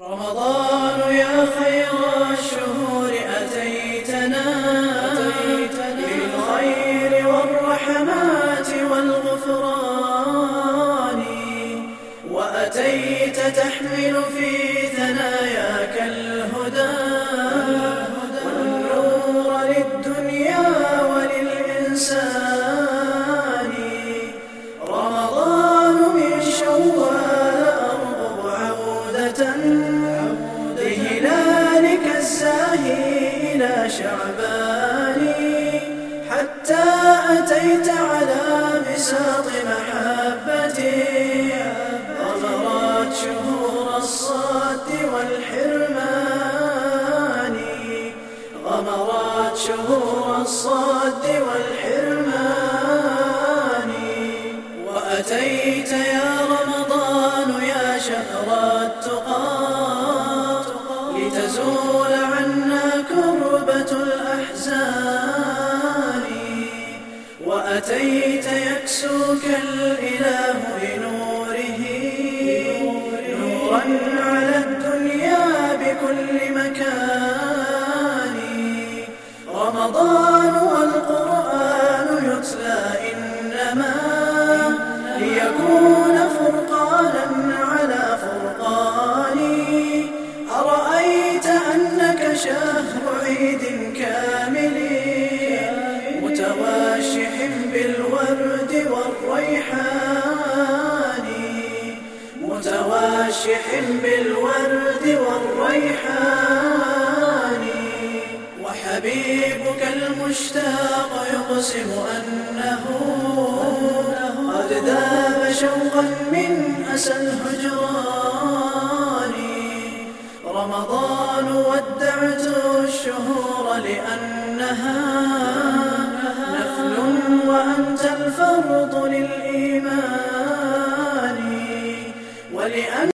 رمضان يا خير الشهور أتيتنا بالخير والرحمات والغفران وأتيت تحمل في ثناياك الهدى والنور للدنيا وللإنسان. رمضان من شوال أرغب عودة إلى شعبان حتى أتيت على بساط محبتي. غمرت شهور الصد والحرمان. غمرت شهور الصد والحرمان. وأتيت يا رمضان يا شهر التقى. وأتيت يكسوك الإله متواشح بالورد والريحان. وحبيبك المشتاق يقسم أنه قد ذاب شوقا من أسى الهجران. رمضان ودعت الشهور لأنها نفل وأنت الفرض للإيمان.